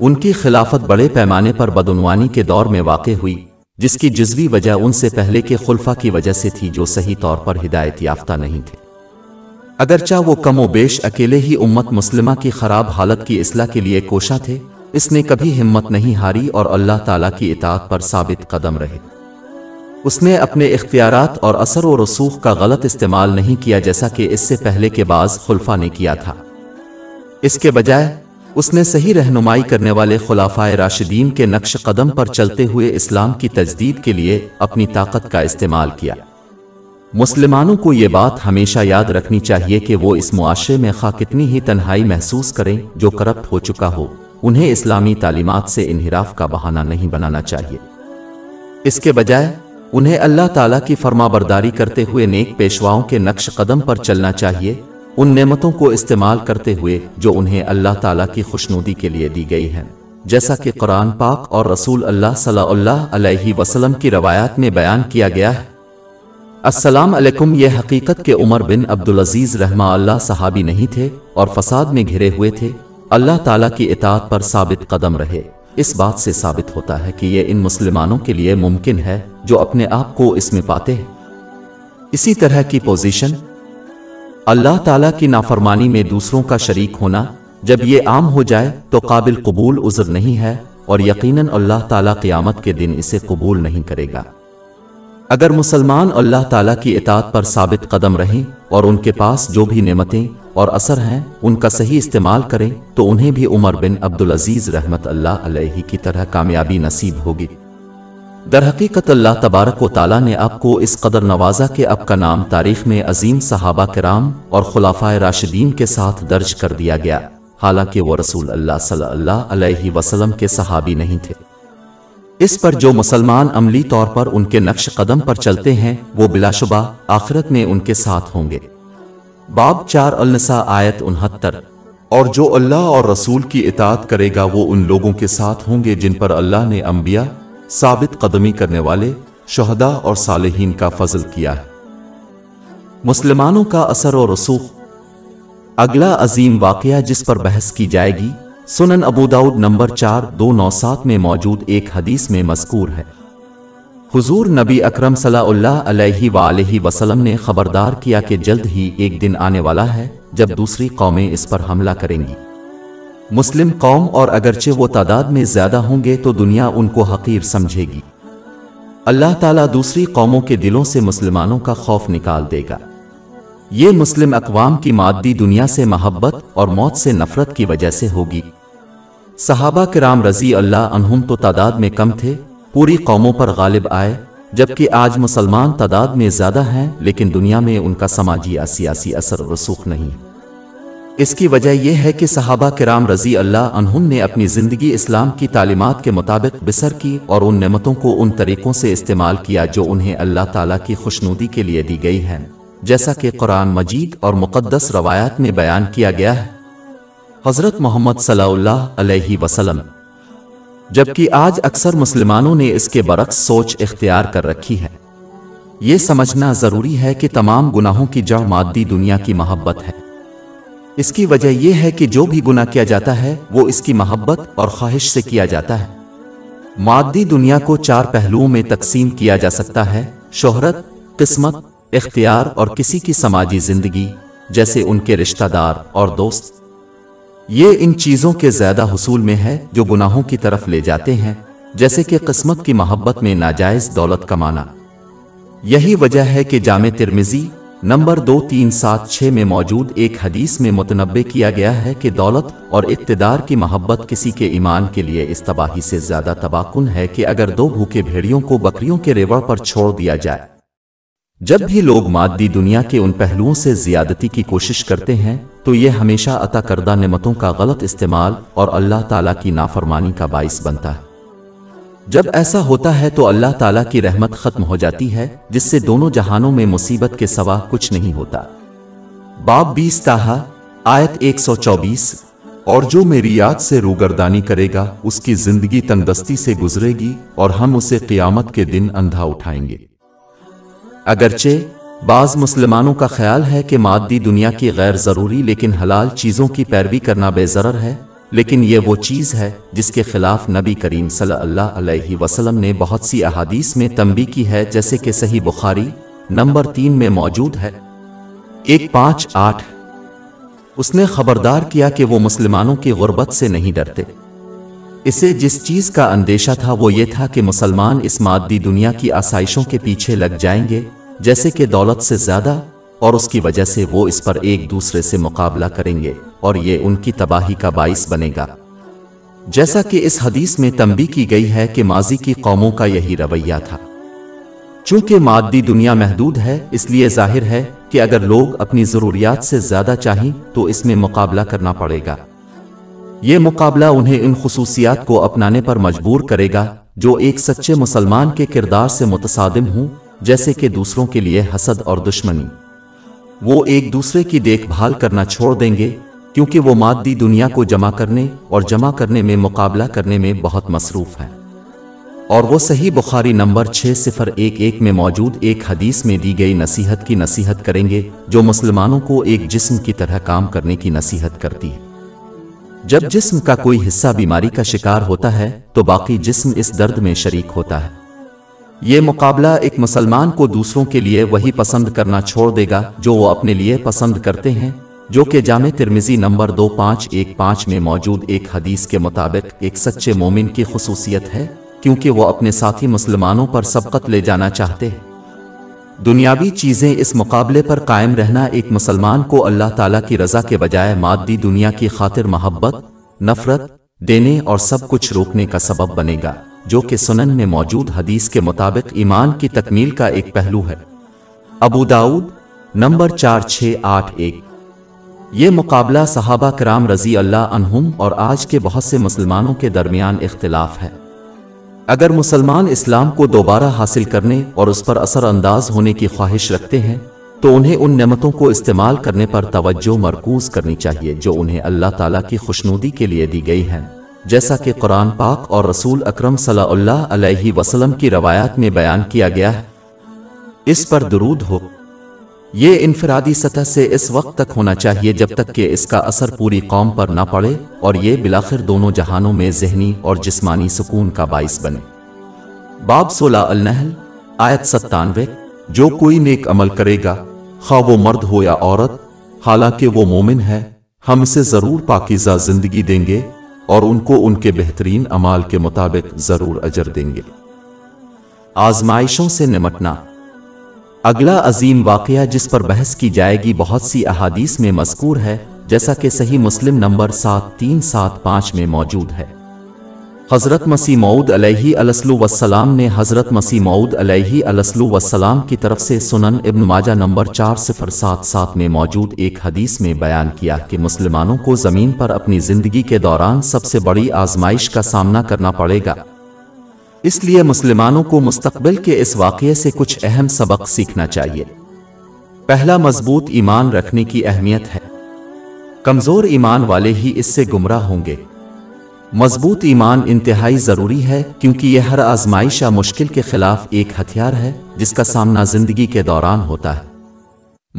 ان کی خلافت بڑے پیمانے پر بدعنوانی کے دور میں واقع ہوئی، جس کی جزوی وجہ ان سے پہلے کے خلفہ کی وجہ سے تھی جو صحیح طور پر ہدایت یافتہ نہیں تھے۔ اگرچہ وہ کم و بیش اکیلے ہی امت مسلمہ کی خراب حالت کی اصلاح کے لیے کوشاں تھے، اس نے کبھی ہمت نہیں ہاری اور اللہ تعالیٰ کی اطاعت پر ثابت قدم رہے۔ اس نے اپنے اختیارات اور اثر و رسوخ کا غلط استعمال نہیں کیا جیسا کہ اس سے پہلے کے بعض خلفہ نے کیا تھا۔ اس کے بجائے، اس نے صحیح رہنمائی کرنے والے خلافہ راشدین کے نقش قدم پر چلتے ہوئے اسلام کی تجدید کے لیے اپنی طاقت کا استعمال کیا۔ مسلمانوں کو یہ بات ہمیشہ یاد رکھنی چاہیے کہ وہ اس معاشرے میں خواہ کتنی ہی تنہائی محسوس کریں جو کرپٹ ہو چکا ہو، انہیں اسلامی تعلیمات سے انحراف کا بہانہ نہیں بنانا چاہیے۔ اس کے بجائے انہیں اللہ تعالیٰ کی فرما برداری کرتے ہوئے نیک پیشواؤں کے نقش قدم پر چلنا چاہیے، ان نعمتوں کو استعمال کرتے ہوئے جو انہیں اللہ تعالیٰ کی خوشنودی کے لیے دی گئی ہیں۔ جیسا کہ قرآن پاک اور رسول اللہ صلی اللہ علیہ وسلم کی روایات میں بیان کیا گیا ہے۔ السلام علیکم، یہ حقیقت کے عمر بن عبدالعزیز رحمہ اللہ صحابی نہیں تھے اور فساد میں گھرے ہوئے تھے، اللہ تعالیٰ کی اطاعت پر ثابت قدم رہے۔ اس بات سے ثابت ہوتا ہے کہ یہ ان مسلمانوں کے لیے ممکن ہے۔ جو اپنے آپ کو اس میں پاتے ہیں۔ اسی طرح کی پوزیشن اللہ تعالیٰ کی نافرمانی میں دوسروں کا شریک ہونا جب یہ عام ہو جائے تو قابل قبول عذر نہیں ہے اور یقیناً اللہ تعالیٰ قیامت کے دن اسے قبول نہیں کرے گا۔ اگر مسلمان اللہ تعالیٰ کی اطاعت پر ثابت قدم رہیں اور ان کے پاس جو بھی نعمتیں اور اثر ہیں ان کا صحیح استعمال کریں تو انہیں بھی عمر بن عبدالعزیز رحمت اللہ علیہ کی طرح کامیابی نصیب ہوگی۔ در حقیقت اللہ تبارک و تعالیٰ نے آپ کو اس قدر نوازا کہ اب کا نام تاریخ میں عظیم صحابہ کرام اور خلافۂ راشدین کے ساتھ درج کر دیا گیا، حالانکہ وہ رسول اللہ صلی اللہ علیہ وسلم کے صحابی نہیں تھے۔ اس پر جو مسلمان عملی طور پر ان کے نقش قدم پر چلتے ہیں، وہ بلا شبہ آخرت میں ان کے ساتھ ہوں گے۔ باب چار النساء آیت انہتر۔ اور جو اللہ اور رسول کی اطاعت کرے گا، وہ ان لوگوں کے ساتھ ہوں گے جن پر اللہ نے انبیاء ثابت قدمی کرنے والے شہدہ اور صالحین کا فضل کیا ہے۔ مسلمانوں کا اثر و رسوخ۔ اگلا عظیم واقعہ جس پر بحث کی جائے گی، سنن ابو داؤد نمبر چار دو نو سات میں موجود ایک حدیث میں مذکور ہے۔ حضور نبی اکرم صلی اللہ علیہ وآلہ وسلم نے خبردار کیا کہ جلد ہی ایک دن آنے والا ہے جب دوسری قومیں اس پر حملہ کریں گی۔ مسلم قوم اور اگرچہ وہ تعداد میں زیادہ ہوں گے تو دنیا ان کو حقیر سمجھے گی۔ اللہ تعالیٰ دوسری قوموں کے دلوں سے مسلمانوں کا خوف نکال دے گا۔ یہ مسلم اقوام کی مادی دنیا سے محبت اور موت سے نفرت کی وجہ سے ہوگی۔ صحابہ کرام رضی اللہ عنہم تو تعداد میں کم تھے، پوری قوموں پر غالب آئے، جبکہ آج مسلمان تعداد میں زیادہ ہیں، لیکن دنیا میں ان کا سماجی یا سیاسی اثر رسوخ نہیں۔ اس کی وجہ یہ ہے کہ صحابہ کرام رضی اللہ عنہم نے اپنی زندگی اسلام کی تعلیمات کے مطابق بسر کی اور ان نعمتوں کو ان طریقوں سے استعمال کیا جو انہیں اللہ تعالیٰ کی خوشنودی کے لیے دی گئی ہیں۔ جیسا کہ قرآن مجید اور مقدس روایات میں بیان کیا گیا ہے۔ حضرت محمد صلی اللہ علیہ وسلم، جبکہ آج اکثر مسلمانوں نے اس کے برعکس سوچ اختیار کر رکھی ہے۔ یہ سمجھنا ضروری ہے کہ تمام گناہوں کی جڑ مادی دنیا کی محبت ہے۔ اس کی وجہ یہ ہے کہ جو بھی گناہ کیا جاتا ہے، وہ اس کی محبت اور خواہش سے کیا جاتا ہے۔ مادی دنیا کو چار پہلوؤں میں تقسیم کیا جا سکتا ہے۔ شہرت، قسمت، اختیار اور کسی کی سماجی زندگی، جیسے ان کے رشتہ دار اور دوست۔ یہ ان چیزوں کے زیادہ حصول میں ہے جو گناہوں کی طرف لے جاتے ہیں، جیسے کہ قسمت کی محبت میں ناجائز دولت کمانا۔ یہی وجہ ہے کہ جامع ترمیزی نمبر دو تین سات چھ میں موجود ایک حدیث میں متنبع کیا گیا ہے کہ دولت اور اقتدار کی محبت کسی کے ایمان کے لیے اس تباہی سے زیادہ تباکن ہے کہ اگر دو بھوکے بھیڑیوں کو بکریوں کے ریوڑ پر چھوڑ دیا جائے۔ جب بھی لوگ مادی دنیا کے ان پہلوؤں سے زیادتی کی کوشش کرتے ہیں، تو یہ ہمیشہ عطا کردہ نعمتوں کا غلط استعمال اور اللہ تعالیٰ کی نافرمانی کا باعث بنتا ہے۔ جب ایسا ہوتا ہے تو اللہ تعالیٰ کی رحمت ختم ہو جاتی ہے، جس سے دونوں جہانوں میں مصیبت کے سوا کچھ نہیں ہوتا۔ باب بیس تاہا، آیت ایک سو چوبیس۔ اور جو میری یاد سے روگردانی کرے گا، اس کی زندگی تندستی سے گزرے گی اور ہم اسے قیامت کے دن اندھا اٹھائیں گے۔ اگرچہ، بعض مسلمانوں کا خیال ہے کہ مادی دنیا کی غیر ضروری لیکن حلال چیزوں کی پیروی کرنا بے ضرر ہے لیکن یہ وہ چیز ہے جس کے خلاف نبی کریم صلی اللہ علیہ وسلم نے بہت سی احادیث میں تنبی کی ہے، جیسے کہ صحیح بخاری نمبر تین میں موجود ہے۔ ایک پانچ آٹھ۔ اس نے خبردار کیا کہ وہ مسلمانوں کی غربت سے نہیں ڈرتے۔ اسے جس چیز کا اندیشہ تھا وہ یہ تھا کہ مسلمان اس مادی دنیا کی آسائشوں کے پیچھے لگ جائیں گے، جیسے کہ دولت سے زیادہ اور اس کی وجہ سے وہ اس پر ایک دوسرے سے مقابلہ کریں گے۔ اور یہ ان کی تباہی کا باعث بنے گا۔ جیسا کہ اس حدیث میں تنبی کی گئی ہے کہ ماضی کی قوموں کا یہی رویہ تھا۔ چونکہ مادی دنیا محدود ہے، اس لیے ظاہر ہے کہ اگر لوگ اپنی ضروریات سے زیادہ چاہیں تو اس میں مقابلہ کرنا پڑے گا۔ یہ مقابلہ انہیں ان خصوصیات کو اپنانے پر مجبور کرے گا جو ایک سچے مسلمان کے کردار سے متصادم ہوں، جیسے کہ دوسروں کے لیے حسد اور دشمنی۔ وہ ایک دوسرے کی دیکھ بھال کرنا چھوڑ دیں گے کیونکہ وہ مادی دنیا کو جمع کرنے اور جمع کرنے میں مقابلہ کرنے میں بہت مصروف ہیں۔ اور وہ صحیح بخاری نمبر چھ صفر ایک ایک میں موجود ایک حدیث میں دی گئی نصیحت کی نصیحت کریں گے جو مسلمانوں کو ایک جسم کی طرح کام کرنے کی نصیحت کرتی ہے۔ جب جسم کا کوئی حصہ بیماری کا شکار ہوتا ہے تو باقی جسم اس درد میں شریک ہوتا ہے۔ یہ مقابلہ ایک مسلمان کو دوسروں کے لیے وہی پسند کرنا چھوڑ دے گا جو وہ اپنے لیے پسند کرتے ہیں۔ جو کہ جامع ترمیزی نمبر دو پانچ ایک پانچ میں موجود ایک حدیث کے مطابق ایک سچے مومن کی خصوصیت ہے، کیونکہ وہ اپنے ساتھی مسلمانوں پر سبقت لے جانا چاہتے ہیں۔ دنیاوی چیزیں اس مقابلے پر قائم رہنا ایک مسلمان کو اللہ تعالیٰ کی رضا کے بجائے مادی دنیا کی خاطر محبت، نفرت، دینے اور سب کچھ روکنے کا سبب بنے گا، جو کہ سنن میں موجود حدیث کے مطابق ایمان کی تکمیل کا ایک پہلو ہے۔ ابو داود نمبر چار چھ آٹھ ایک۔ یہ مقابلہ صحابہ کرام رضی اللہ عنہم اور آج کے بہت سے مسلمانوں کے درمیان اختلاف ہے۔ اگر مسلمان اسلام کو دوبارہ حاصل کرنے اور اس پر اثر انداز ہونے کی خواہش رکھتے ہیں، تو انہیں ان نعمتوں کو استعمال کرنے پر توجہ مرکوز کرنی چاہیے جو انہیں اللہ تعالیٰ کی خوشنودی کے لیے دی گئی ہیں۔ جیسا کہ قرآن پاک اور رسول اکرم صلی اللہ علیہ وسلم کی روایات میں بیان کیا گیا ہے، اس پر درود ہو۔ یہ انفرادی سطح سے اس وقت تک ہونا چاہیے جب تک کہ اس کا اثر پوری قوم پر نہ پڑے اور یہ بلاخر دونوں جہانوں میں ذہنی اور جسمانی سکون کا باعث بنے۔ باب سولہ النحل، آیت ستانوے، جو کوئی نیک عمل کرے گا، خواہ وہ مرد ہو یا عورت، حالانکہ وہ مومن ہے، ہم اسے ضرور پاکیزہ زندگی دیں گے اور ان کو ان کے بہترین عمال کے مطابق ضرور اجر دیں گے۔ آزمائشوں سے نمٹنا۔ اگلا عظیم واقعہ جس پر بحث کی جائے گی بہت سی احادیث میں مذکور ہے، جیسا کہ صحیح مسلم نمبر سات تین سات پانچ میں موجود ہے۔ حضرت مسیح معود علیہ السلو وسلام نے حضرت مسیح معود علیہ السلو وسلام کی طرف سے سنن ابن ماجہ نمبر چار صفر سات سات میں موجود ایک حدیث میں بیان کیا کہ مسلمانوں کو زمین پر اپنی زندگی کے دوران سب سے بڑی آزمائش کا سامنا کرنا پڑے گا۔ اس لیے مسلمانوں کو مستقبل کے اس واقعے سے کچھ اہم سبق سیکھنا چاہیے۔ پہلا، مضبوط ایمان رکھنے کی اہمیت ہے۔ کمزور ایمان والے ہی اس سے گمراہ ہوں گے۔ مضبوط ایمان انتہائی ضروری ہے کیونکہ یہ ہر آزمائش یا مشکل کے خلاف ایک ہتھیار ہے جس کا سامنا زندگی کے دوران ہوتا ہے۔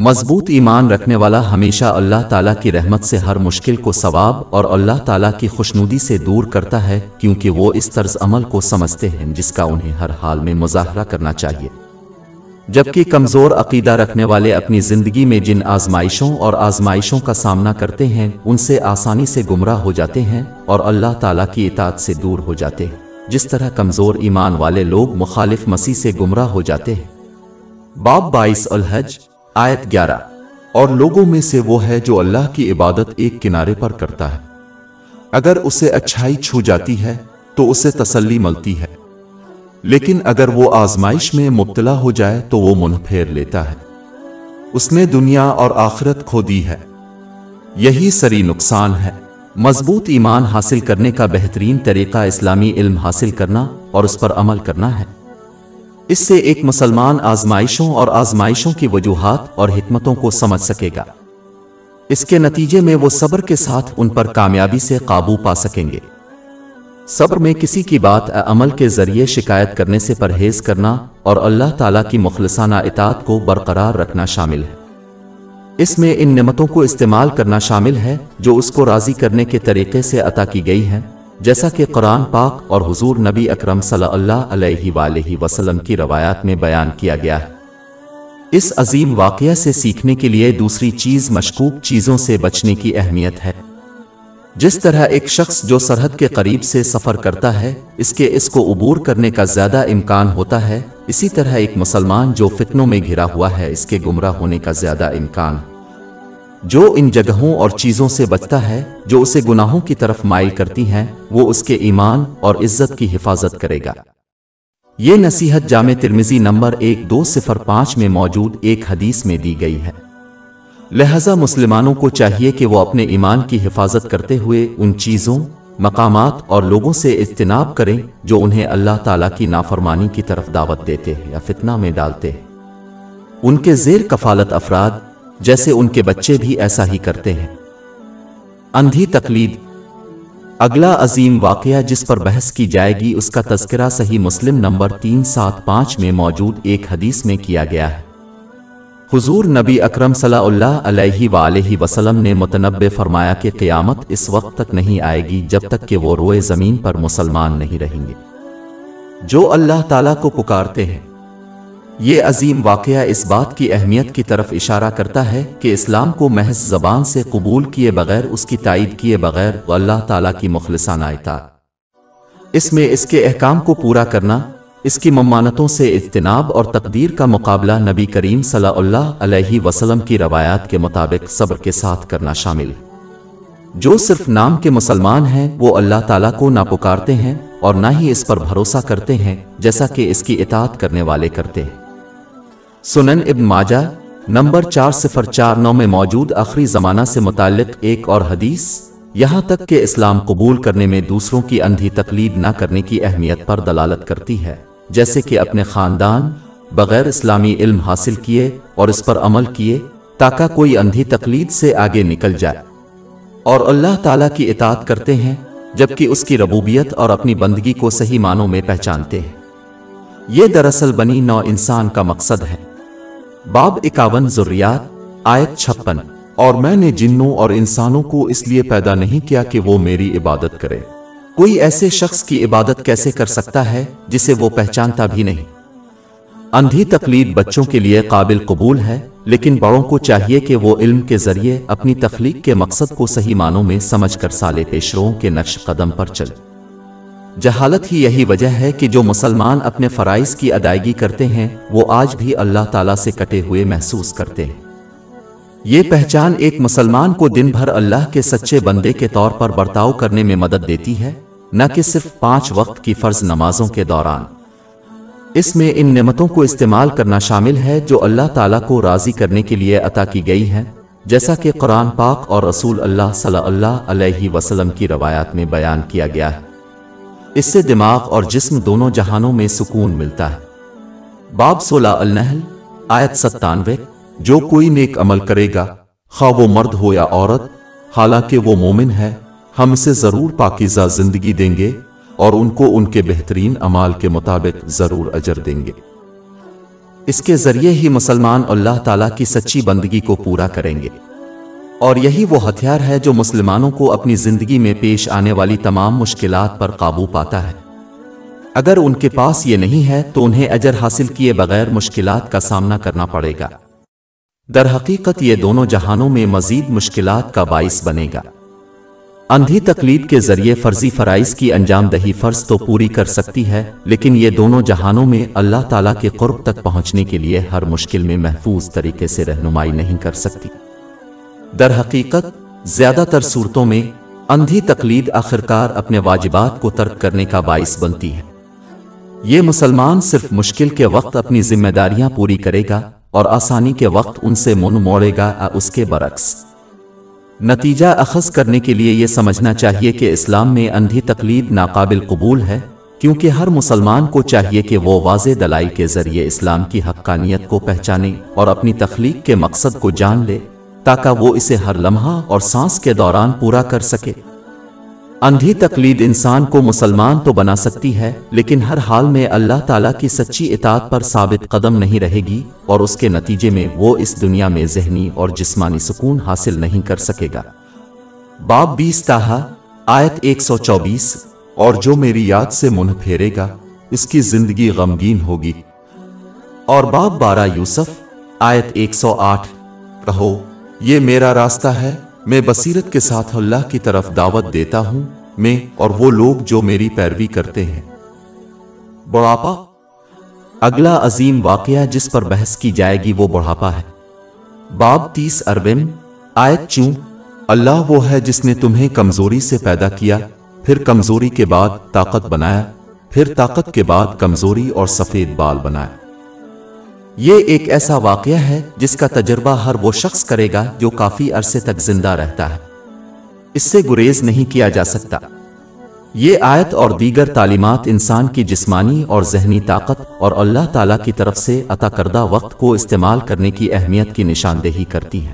مضبوط ایمان رکھنے والا ہمیشہ اللہ تعالیٰ کی رحمت سے ہر مشکل کو ثواب اور اللہ تعالیٰ کی خوشنودی سے دور کرتا ہے، کیونکہ وہ اس طرز عمل کو سمجھتے ہیں جس کا انہیں ہر حال میں مظاہرہ کرنا چاہیے۔ جبکہ کمزور عقیدہ رکھنے والے اپنی زندگی میں جن آزمائشوں اور آزمائشوں کا سامنا کرتے ہیں، ان سے آسانی سے گمراہ ہو جاتے ہیں اور اللہ تعالیٰ کی اطاعت سے دور ہو جاتے ہیں۔ جس طرح کمزور ایمان والے لوگ مخالف مسیح سے گمراہ ہو جاتے ہیں۔ باب بائیس الحج آیت گیارہ۔ اور لوگوں میں سے وہ ہے جو اللہ کی عبادت ایک کنارے پر کرتا ہے۔ اگر اسے اچھائی چھو جاتی ہے، تو اسے تسلی ملتی ہے۔ لیکن اگر وہ آزمائش میں مبتلا ہو جائے، تو وہ منہ پھیر لیتا ہے۔ اس نے دنیا اور آخرت کھو دی ہے۔ یہی سری نقصان ہے۔ مضبوط ایمان حاصل کرنے کا بہترین طریقہ اسلامی علم حاصل کرنا اور اس پر عمل کرنا ہے۔ اس سے ایک مسلمان آزمائشوں اور آزمائشوں کی وجوہات اور حکمتوں کو سمجھ سکے گا۔ اس کے نتیجے میں وہ صبر کے ساتھ ان پر کامیابی سے قابو پا سکیں گے۔ صبر میں کسی کی بات، عمل کے ذریعے شکایت کرنے سے پرہیز کرنا اور اللہ تعالیٰ کی مخلصانہ اطاعت کو برقرار رکھنا شامل ہے۔ اس میں ان نعمتوں کو استعمال کرنا شامل ہے جو اس کو راضی کرنے کے طریقے سے عطا کی گئی ہیں۔ جیسا کہ قرآن پاک اور حضور نبی اکرم صلی اللہ علیہ وآلہ وسلم کی روایات میں بیان کیا گیا ہے۔ اس عظیم واقعہ سے سیکھنے کے لیے دوسری چیز مشکوک چیزوں سے بچنے کی اہمیت ہے۔ جس طرح ایک شخص جو سرحد کے قریب سے سفر کرتا ہے، اس کے اس کو عبور کرنے کا زیادہ امکان ہوتا ہے، اسی طرح ایک مسلمان جو فتنوں میں گھرا ہوا ہے، اس کے گمراہ ہونے کا زیادہ امکان۔ جو ان جگہوں اور چیزوں سے بچتا ہے، جو اسے گناہوں کی طرف مائل کرتی ہیں، وہ اس کے ایمان اور عزت کی حفاظت کرے گا۔ یہ نصیحت جامع ترمیزی نمبر ایک دو صفر پانچ میں موجود ایک حدیث میں دی گئی ہے۔ لہذا مسلمانوں کو چاہیے کہ وہ اپنے ایمان کی حفاظت کرتے ہوئے ان چیزوں، مقامات اور لوگوں سے اجتناب کریں، جو انہیں اللہ تعالیٰ کی نافرمانی کی طرف دعوت دیتے ہیں یا فتنہ میں ڈالتے ہیں۔ ان کے زیر کفالت افراد جیسے ان کے بچے بھی ایسا ہی کرتے ہیں۔ اندھی تقلید۔ اگلا عظیم واقعہ جس پر بحث کی جائے گی، اس کا تذکرہ صحیح مسلم نمبر تین سات پانچ میں موجود ایک حدیث میں کیا گیا ہے۔ حضور نبی اکرم صلی اللہ علیہ وآلہ وسلم نے متنبع فرمایا کہ قیامت اس وقت تک نہیں آئے گی جب تک کہ وہ روئے زمین پر مسلمان نہیں رہیں گے۔ جو اللہ تعالیٰ کو پکارتے ہیں یہ عظیم واقعہ اس بات کی اہمیت کی طرف اشارہ کرتا ہے کہ اسلام کو محض زبان سے قبول کیے بغیر اس کی تائید کیے بغیر وہ اللہ تعالیٰ کی مخلصانہ اطاعت۔ اس میں اس کے احکام کو پورا کرنا، اس کی ممانتوں سے اجتناب اور تقدیر کا مقابلہ نبی کریم صلی اللہ علیہ وسلم کی روایات کے مطابق صبر کے ساتھ کرنا شامل۔ جو صرف نام کے مسلمان ہیں، وہ اللہ تعالیٰ کو نہ پکارتے ہیں اور نہ ہی اس پر بھروسہ کرتے ہیں، جیسا کہ اس کی اطاعت کرنے والے کرتے ہیں۔ سنن ابن ماجہ، نمبر چار صفر چار نو میں موجود آخری زمانہ سے متعلق ایک اور حدیث، یہاں تک کہ اسلام قبول کرنے میں دوسروں کی اندھی تقلید نہ کرنے کی اہمیت پر دلالت کرتی ہے، جیسے کہ اپنے خاندان، بغیر اسلامی علم حاصل کیے اور اس پر عمل کیے تاکہ کوئی اندھی تقلید سے آگے نکل جائے۔ اور اللہ تعالیٰ کی اطاعت کرتے ہیں، جبکہ اس کی ربوبیت اور اپنی بندگی کو صحیح معنوں میں پہچانتے ہیں۔ یہ دراصل بنی نو انسان کا مقصد ہے۔ باب اکاون ضروریات آیت چھپن۔ اور میں نے جنوں اور انسانوں کو اس لیے پیدا نہیں کیا کہ وہ میری عبادت کرے۔ کوئی ایسے شخص کی عبادت کیسے کر سکتا ہے جسے وہ پہچانتا بھی نہیں؟ اندھی تقلید بچوں کے لیے قابل قبول ہے، لیکن بڑوں کو چاہیے کہ وہ علم کے ذریعے اپنی تخلیق کے مقصد کو صحیح معنوں میں سمجھ کر سالے پیشروں کے نقش قدم پر چلے۔ جہالت ہی یہی وجہ ہے کہ جو مسلمان اپنے فرائض کی ادائیگی کرتے ہیں، وہ آج بھی اللہ تعالیٰ سے کٹے ہوئے محسوس کرتے ہیں۔ یہ پہچان ایک مسلمان کو دن بھر اللہ کے سچے بندے کے طور پر برتاؤ کرنے میں مدد دیتی ہے، نہ کہ صرف پانچ وقت کی فرض نمازوں کے دوران۔ اس میں ان نعمتوں کو استعمال کرنا شامل ہے جو اللہ تعالیٰ کو راضی کرنے کے لیے عطا کی گئی ہیں، جیسا کہ قرآن پاک اور رسول اللہ صلی اللہ علیہ وسلم کی روایات میں بیان کیا گیا ہے۔ اس سے دماغ اور جسم دونوں جہانوں میں سکون ملتا ہے۔ باب سولہ النحل، آیت ستانوے، جو کوئی نیک عمل کرے گا، خواہ وہ مرد ہو یا عورت، حالانکہ وہ مومن ہے، ہم اسے ضرور پاکیزہ زندگی دیں گے اور ان کو ان کے بہترین عمال کے مطابق ضرور اجر دیں گے۔ اس کے ذریعے ہی مسلمان اللہ تعالیٰ کی سچی بندگی کو پورا کریں گے۔ اور یہی وہ ہتھیار ہے جو مسلمانوں کو اپنی زندگی میں پیش آنے والی تمام مشکلات پر قابو پاتا ہے۔ اگر ان کے پاس یہ نہیں ہے تو انہیں اجر حاصل کیے بغیر مشکلات کا سامنا کرنا پڑے گا۔ در حقیقت یہ دونوں جہانوں میں مزید مشکلات کا باعث بنے گا۔ اندھی تقلید کے ذریعے فرضی فرائض کی انجام دہی فرض تو پوری کر سکتی ہے، لیکن یہ دونوں جہانوں میں اللہ تعالیٰ کے قرب تک پہنچنے کے لیے ہر مشکل میں محفوظ طریقے سے رہنمائی نہیں کر سکتی۔ در حقیقت، زیادہ تر صورتوں میں، اندھی تقلید آخرکار اپنے واجبات کو ترک کرنے کا باعث بنتی ہے۔ یہ مسلمان صرف مشکل کے وقت اپنی ذمہ داریاں پوری کرے گا اور آسانی کے وقت ان سے من موڑے گا اس کے برعکس۔ نتیجہ اخذ کرنے کے لیے یہ سمجھنا چاہیے کہ اسلام میں اندھی تقلید ناقابل قبول ہے، کیونکہ ہر مسلمان کو چاہیے کہ وہ واضح دلائی کے ذریعے اسلام کی حقانیت کو پہچانے اور اپنی تخلیق کے مقصد کو جان لے۔ تاکہ وہ اسے ہر لمحہ اور سانس کے دوران پورا کر سکے۔ اندھی تقلید انسان کو مسلمان تو بنا سکتی ہے، لیکن ہر حال میں اللہ تعالیٰ کی سچی اطاعت پر ثابت قدم نہیں رہے گی اور اس کے نتیجے میں وہ اس دنیا میں ذہنی اور جسمانی سکون حاصل نہیں کر سکے گا۔ باب بیس تاہا، آیت ایک سو چوبیس، اور جو میری یاد سے منہ پھیرے گا، اس کی زندگی غمگین ہوگی۔ اور باب بارہ یوسف، آیت ایک سو آٹھ کہو یہ میرا راستہ ہے، میں بصیرت کے ساتھ اللہ کی طرف دعوت دیتا ہوں، میں اور وہ لوگ جو میری پیروی کرتے ہیں۔ بڑھاپا؟ اگلا عظیم واقعہ جس پر بحث کی جائے گی وہ بڑھاپا ہے۔ باب تیس اربن آیت چوں اللہ وہ ہے جس نے تمہیں کمزوری سے پیدا کیا، پھر کمزوری کے بعد طاقت بنایا، پھر طاقت کے بعد کمزوری اور سفید بال بنایا۔ یہ ایک ایسا واقعہ ہے جس کا تجربہ ہر وہ شخص کرے گا جو کافی عرصے تک زندہ رہتا ہے۔ اس سے گریز نہیں کیا جا سکتا۔ یہ آیت اور دیگر تعلیمات انسان کی جسمانی اور ذہنی طاقت اور اللہ تعالیٰ کی طرف سے عطا کردہ وقت کو استعمال کرنے کی اہمیت کی نشاندہی کرتی ہیں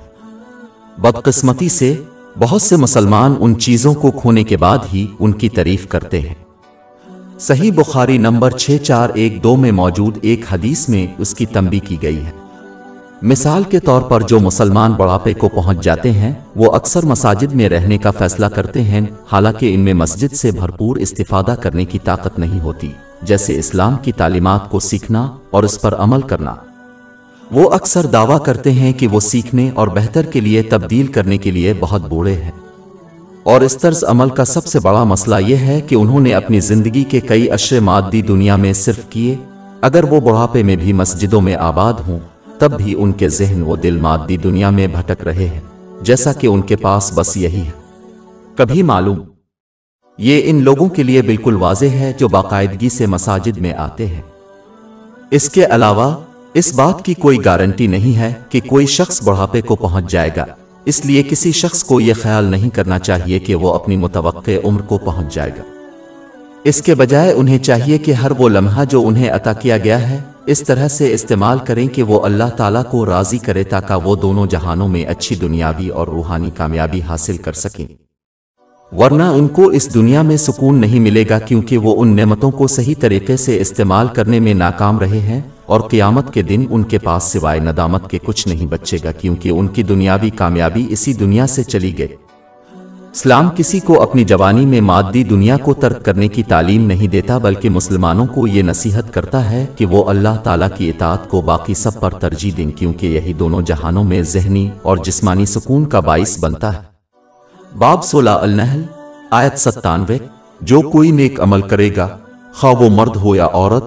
بدقسمتی سے بہت سے مسلمان ان چیزوں کو کھونے کے بعد ہی ان کی تعریف کرتے ہیں۔ صحیح بخاری نمبر 6412 میں موجود ایک حدیث میں اس کی تنبی کی گئی ہے۔ مثال کے طور پر جو مسلمان بڑھاپے کو پہنچ جاتے ہیں، وہ اکثر مساجد میں رہنے کا فیصلہ کرتے ہیں، حالانکہ ان میں مسجد سے بھرپور استفادہ کرنے کی طاقت نہیں ہوتی، جیسے اسلام کی تعلیمات کو سیکھنا اور اس پر عمل کرنا۔ وہ اکثر دعویٰ کرتے ہیں کہ وہ سیکھنے اور بہتر کے لیے تبدیل کرنے کے لیے بہت بوڑھے ہیں۔ اور اس طرز عمل کا سب سے بڑا مسئلہ یہ ہے کہ انہوں نے اپنی زندگی کے کئی اشرے مادی دنیا میں صرف کیے۔ اگر وہ بڑھاپے میں بھی مسجدوں میں آباد ہوں، تب بھی ان کے ذہن و دل مادی دنیا میں بھٹک رہے ہیں، جیسا کہ ان کے پاس بس یہی ہے۔ کبھی معلوم، یہ ان لوگوں کے لیے بالکل واضح ہے جو باقاعدگی سے مساجد میں آتے ہیں۔ اس کے علاوہ، اس بات کی کوئی گارنٹی نہیں ہے کہ کوئی شخص بڑھاپے کو پہنچ جائے گا۔ اس لیے کسی شخص کو یہ خیال نہیں کرنا چاہیے کہ وہ اپنی متوقع عمر کو پہنچ جائے گا۔ اس کے بجائے انہیں چاہیے کہ ہر وہ لمحہ جو انہیں عطا کیا گیا ہے، اس طرح سے استعمال کریں کہ وہ اللہ تعالیٰ کو راضی کرے تاکہ وہ دونوں جہانوں میں اچھی دنیاوی اور روحانی کامیابی حاصل کر سکیں۔ ورنہ ان کو اس دنیا میں سکون نہیں ملے گا کیونکہ وہ ان نعمتوں کو صحیح طریقے سے استعمال کرنے میں ناکام رہے ہیں۔ اور قیامت کے دن ان کے پاس سوائے ندامت کے کچھ نہیں بچے گا کیونکہ ان کی دنیاوی کامیابی اسی دنیا سے چلی گئی۔ اسلام کسی کو اپنی جوانی میں مادی دنیا کو ترک کرنے کی تعلیم نہیں دیتا بلکہ مسلمانوں کو یہ نصیحت کرتا ہے کہ وہ اللہ تعالیٰ کی اطاعت کو باقی سب پر ترجیح دیں کیونکہ یہی دونوں جہانوں میں ذہنی اور جسمانی سکون کا باعث بنتا ہے۔ باب سولہ النحل، آیت ستانوے، جو کوئی نیک عمل کرے گا، خواہ وہ مرد ہو یا عورت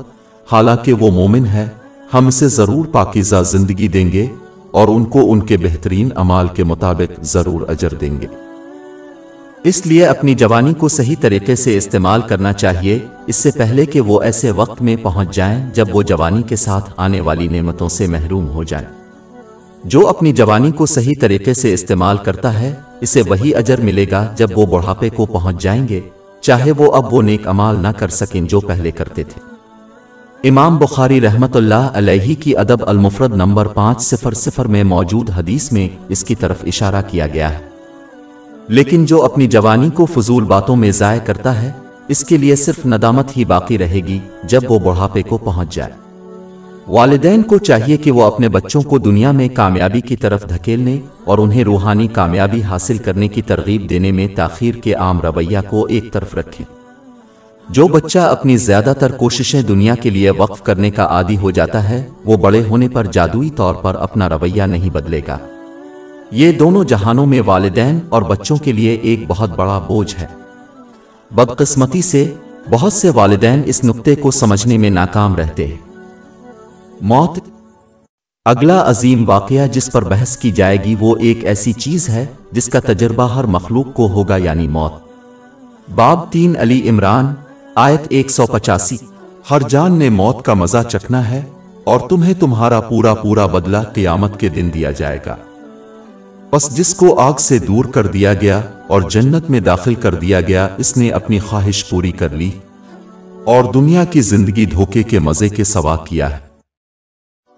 حالانکہ وہ مومن ہے، ہم اسے ضرور پاکیزہ زندگی دیں گے اور ان کو ان کے بہترین عمال کے مطابق ضرور اجر دیں گے۔ اس لیے اپنی جوانی کو صحیح طریقے سے استعمال کرنا چاہیے، اس سے پہلے کہ وہ ایسے وقت میں پہنچ جائیں جب وہ جوانی کے ساتھ آنے والی نعمتوں سے محروم ہو جائیں۔ جو اپنی جوانی کو صحیح طریقے سے استعمال کرتا ہے، اسے وہی اجر ملے گا جب وہ بڑھاپے کو پہنچ جائیں گے، چاہے وہ اب وہ نیک امال نہ کر سکیں جو پہلے کرتے تھے۔ امام بخاری رحمت اللہ علیہ کی ادب المفرد نمبر پانچ صفر صفر میں موجود حدیث میں اس کی طرف اشارہ کیا گیا ہے۔ لیکن جو اپنی جوانی کو فضول باتوں میں ضائع کرتا ہے، اس کے لیے صرف ندامت ہی باقی رہے گی جب وہ بڑھاپے کو پہنچ جائے۔ والدین کو چاہیے کہ وہ اپنے بچوں کو دنیا میں کامیابی کی طرف دھکیلنے اور انہیں روحانی کامیابی حاصل کرنے کی ترغیب دینے میں تاخیر کے عام رویہ کو ایک طرف رکھیں۔ جو بچہ اپنی زیادہ تر کوششیں دنیا کے لیے وقف کرنے کا عادی ہو جاتا ہے، وہ بڑے ہونے پر جادوئی طور پر اپنا رویہ نہیں بدلے گا۔ یہ دونوں جہانوں میں والدین اور بچوں کے لیے ایک بہت بڑا بوجھ ہے۔ بدقسمتی سے بہت سے والدین اس نقطے کو سمجھنے میں ناکام رہتے ہیں۔ موت، اگلا عظیم واقعہ جس پر بحث کی جائے گی، وہ ایک ایسی چیز ہے جس کا تجربہ ہر مخلوق کو ہوگا یعنی موت۔ باب تین علی عمران آیت ایک سو پچاسی، ہر جان نے موت کا مزہ چکنا ہے اور تمہیں تمہارا پورا پورا بدلہ قیامت کے دن دیا جائے گا۔ پس جس کو آگ سے دور کر دیا گیا اور جنت میں داخل کر دیا گیا، اس نے اپنی خواہش پوری کر لی اور دنیا کی زندگی دھوکے کے مزے کے سوا کیا ہے۔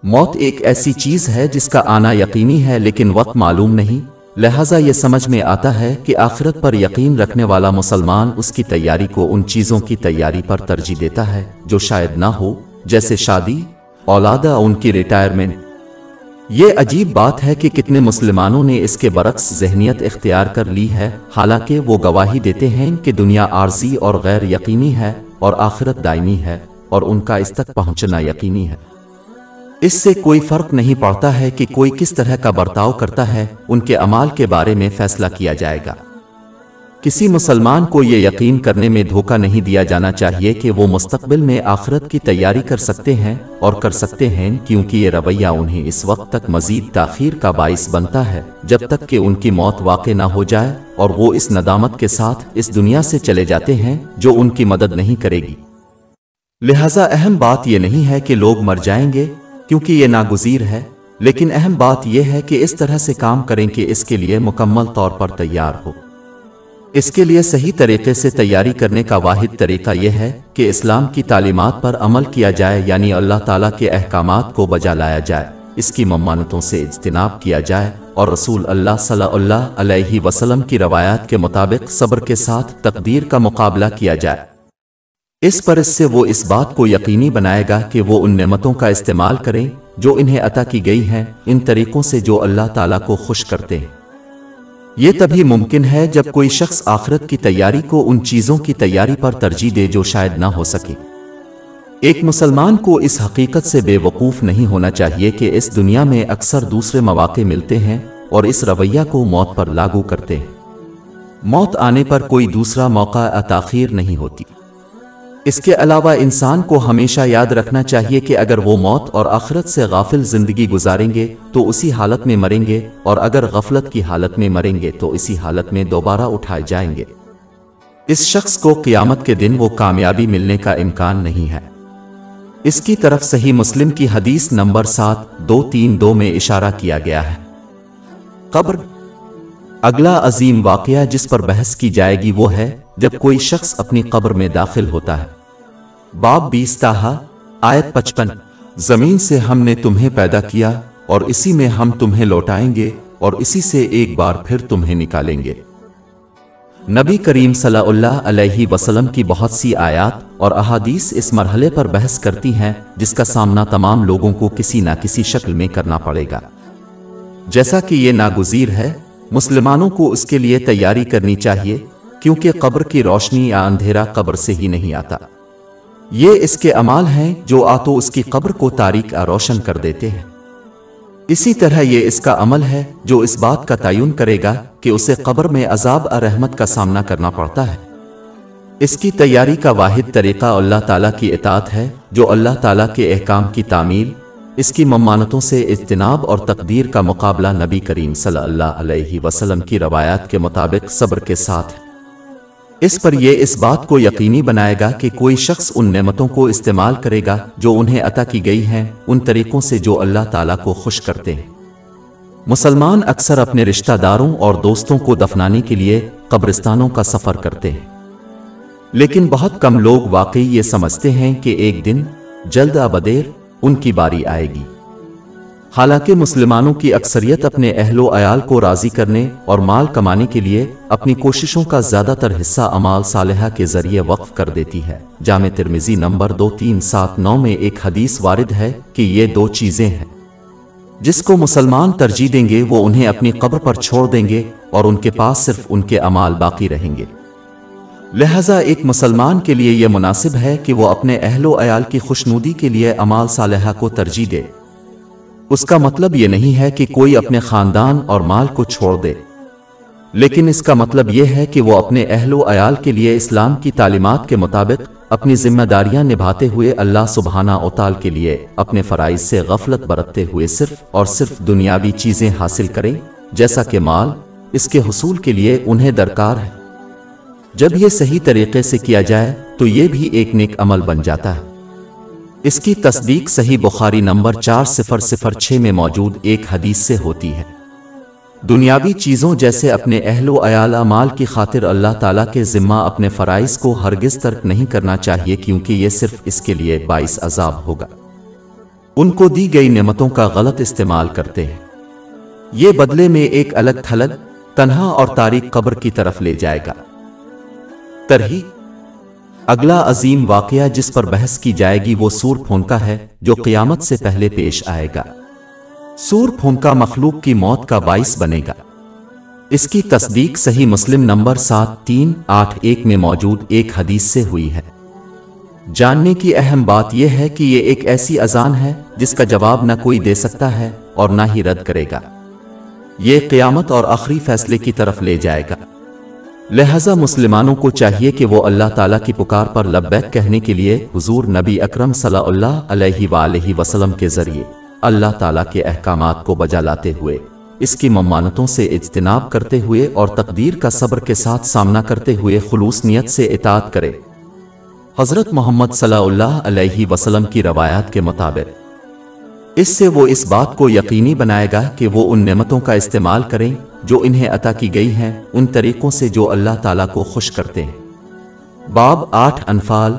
موت ایک ایسی چیز ہے جس کا آنا یقینی ہے لیکن وقت معلوم نہیں۔ لہذا یہ سمجھ میں آتا ہے کہ آخرت پر یقین رکھنے والا مسلمان اس کی تیاری کو ان چیزوں کی تیاری پر ترجیح دیتا ہے جو شاید نہ ہو، جیسے شادی، اولادہ ان کی ریٹائرمنٹ یہ عجیب بات ہے کہ کتنے مسلمانوں نے اس کے برعکس ذہنیت اختیار کر لی ہے، حالانکہ وہ گواہی دیتے ہیں کہ دنیا عارضی اور غیر یقینی ہے اور آخرت دائمی ہے اور ان کا اس تک پہنچنا یقینی ہے۔ اس سے کوئی فرق نہیں پڑتا ہے کہ کوئی کس طرح کا برتاؤ کرتا ہے، ان کے عمال کے بارے میں فیصلہ کیا جائے گا۔ کسی مسلمان کو یہ یقین کرنے میں دھوکہ نہیں دیا جانا چاہیے کہ وہ مستقبل میں آخرت کی تیاری کر سکتے ہیں اور کر سکتے ہیں کیونکہ یہ رویہ انہیں اس وقت تک مزید تاخیر کا باعث بنتا ہے جب تک کہ ان کی موت واقع نہ ہو جائے اور وہ اس ندامت کے ساتھ اس دنیا سے چلے جاتے ہیں جو ان کی مدد نہیں کرے گی۔ لہذا اہم بات یہ نہیں ہے کہ لوگ مر جائیں گے کیونکہ یہ ناگزیر ہے، لیکن اہم بات یہ ہے کہ اس طرح سے کام کریں کہ اس کے لیے مکمل طور پر تیار ہو۔ اس کے لیے صحیح طریقے سے تیاری کرنے کا واحد طریقہ یہ ہے کہ اسلام کی تعلیمات پر عمل کیا جائے یعنی اللہ تعالیٰ کے احکامات کو بجا لایا جائے، اس کی ممانتوں سے اجتناب کیا جائے اور رسول اللہ صلی اللہ علیہ وسلم کی روایات کے مطابق صبر کے ساتھ تقدیر کا مقابلہ کیا جائے۔ اس پر اس سے وہ اس بات کو یقینی بنائے گا کہ وہ ان نعمتوں کا استعمال کریں جو انہیں عطا کی گئی ہیں، ان طریقوں سے جو اللہ تعالیٰ کو خوش کرتے ہیں۔ یہ تبھی ممکن ہے جب کوئی شخص آخرت کی تیاری کو ان چیزوں کی تیاری پر ترجیح دے جو شاید نہ ہو سکے۔ ایک مسلمان کو اس حقیقت سے بے وقوف نہیں ہونا چاہیے کہ اس دنیا میں اکثر دوسرے مواقع ملتے ہیں اور اس رویہ کو موت پر لاگو کرتے ہیں۔ موت آنے پر کوئی دوسرا موقع تاخیر نہیں ہوتی۔ اس کے علاوہ انسان کو ہمیشہ یاد رکھنا چاہیے کہ اگر وہ موت اور آخرت سے غافل زندگی گزاریں گے، تو اسی حالت میں مریں گے، اور اگر غفلت کی حالت میں مریں گے، تو اسی حالت میں دوبارہ اٹھائے جائیں گے۔ اس شخص کو قیامت کے دن وہ کامیابی ملنے کا امکان نہیں ہے۔ اس کی طرف صحیح مسلم کی حدیث نمبر سات، دو تین دو میں اشارہ کیا گیا ہے۔ قبر، اگلا عظیم واقعہ جس پر بحث کی جائے گی وہ ہے جب کوئی شخص اپنی قبر میں داخل ہوتا ہے۔ باب بیس تاہا، آیت پچپن۔ زمین سے ہم نے تمہیں پیدا کیا اور اسی میں ہم تمہیں لوٹائیں گے اور اسی سے ایک بار پھر تمہیں نکالیں گے۔ نبی کریم صلی اللہ علیہ وسلم کی بہت سی آیات اور احادیث اس مرحلے پر بحث کرتی ہیں جس کا سامنا تمام لوگوں کو کسی نہ کسی شکل میں کرنا پڑے گا۔ جیسا کہ یہ ناگزیر ہے، مسلمانوں کو اس کے لیے تیاری کرنی چاہیے کیونکہ قبر کی روشنی یا اندھیرا قبر سے ہی نہیں آتا۔ یہ اس کے امال ہیں جو آ تو اس کی قبر کو تاریخ روشن کر دیتے ہیں۔ اسی طرح یہ اس کا عمل ہے جو اس بات کا تعین کرے گا کہ اسے قبر میں عذاب اور رحمت کا سامنا کرنا پڑتا ہے۔ اس کی تیاری کا واحد طریقہ اللہ تعالیٰ کی اطاعت ہے، جو اللہ تعالیٰ کے احکام کی تعمیل، اس کی ممانتوں سے اجتناب اور تقدیر کا مقابلہ نبی کریم صلی اللہ علیہ وسلم کی روایات کے مطابق صبر کے ساتھ ہے۔ اس پر یہ اس بات کو یقینی بنائے گا کہ کوئی شخص ان نعمتوں کو استعمال کرے گا جو انہیں عطا کی گئی ہیں، ان طریقوں سے جو اللہ تعالیٰ کو خوش کرتے ہیں۔ مسلمان اکثر اپنے رشتہ داروں اور دوستوں کو دفنانے کے لیے قبرستانوں کا سفر کرتے ہیں۔ لیکن بہت کم لوگ واقعی یہ سمجھتے ہیں کہ ایک دن جلد ابدیر ان کی باری آئے گی۔ حالانکہ مسلمانوں کی اکثریت اپنے اہل و عیال کو راضی کرنے اور مال کمانے کے لیے اپنی کوششوں کا زیادہ تر حصہ امال صالحہ کے ذریعے وقف کر دیتی ہے۔ جامع ترمیزی نمبر دو تین سات نو میں ایک حدیث وارد ہے کہ یہ دو چیزیں ہیں۔ جس کو مسلمان ترجیح دیں گے وہ انہیں اپنی قبر پر چھوڑ دیں گے اور ان کے پاس صرف ان کے امال باقی رہیں گے۔ لہذا ایک مسلمان کے لیے یہ مناسب ہے کہ وہ اپنے اہل و عیال کی خوشنودی کے لیے امال صالحہ کو ترجیح دے۔ اس کا مطلب یہ نہیں ہے کہ کوئی اپنے خاندان اور مال کو چھوڑ دے۔ لیکن اس کا مطلب یہ ہے کہ وہ اپنے اہل و عیال کے لیے اسلام کی تعلیمات کے مطابق اپنی ذمہ داریاں نبھاتے ہوئے اللہ سبحانہ اوتال کے لیے اپنے فرائض سے غفلت برتتے ہوئے صرف اور صرف دنیاوی چیزیں حاصل کریں، جیسا کہ مال اس کے حصول کے لیے انہیں درکار ہے۔ جب یہ صحیح طریقے سے کیا جائے، تو یہ بھی ایک نیک عمل بن جاتا ہے۔ اس کی تصدیق صحیح بخاری نمبر چار صفر صفر چھ میں موجود ایک حدیث سے ہوتی ہے۔ دنیاوی چیزوں جیسے اپنے اہل و عیال مال کی خاطر اللہ تعالیٰ کے ذمہ اپنے فرائض کو ہرگز ترک نہیں کرنا چاہیے کیونکہ یہ صرف اس کے لیے باعث عذاب ہوگا۔ ان کو دی گئی نعمتوں کا غلط استعمال کرتے ہیں۔ یہ بدلے میں ایک الگ تھلگ، تنہا اور تاریخ قبر کی طرف لے جائے گا۔ ترہی اگلا عظیم واقعہ جس پر بحث کی جائے گی وہ سور پھونکا ہے، جو قیامت سے پہلے پیش آئے گا۔ سور پھونکا مخلوق کی موت کا باعث بنے گا۔ اس کی تصدیق صحیح مسلم نمبر سات، تین، آٹھ، ایک میں موجود ایک حدیث سے ہوئی ہے۔ جاننے کی اہم بات یہ ہے کہ یہ ایک ایسی اذان ہے جس کا جواب نہ کوئی دے سکتا ہے اور نہ ہی رد کرے گا۔ یہ قیامت اور آخری فیصلے کی طرف لے جائے گا۔ لہذا مسلمانوں کو چاہیے کہ وہ اللہ تعالیٰ کی پکار پر لبیک کہنے کے لیے حضور نبی اکرم صلی اللہ علیہ وآلہ وسلم کے ذریعے اللہ تعالیٰ کے احکامات کو بجا لاتے ہوئے، اس کی ممانتوں سے اجتناب کرتے ہوئے اور تقدیر کا صبر کے ساتھ سامنا کرتے ہوئے خلوص نیت سے اطاعت کرے۔ حضرت محمد صلی اللہ علیہ وسلم کی روایات کے مطابق، اس سے وہ اس بات کو یقینی بنائے گا کہ وہ ان نعمتوں کا استعمال کریں جو انہیں عطا کی گئی ہیں، ان طریقوں سے جو اللہ تعالیٰ کو خوش کرتے ہیں۔ باب آٹھ انفال،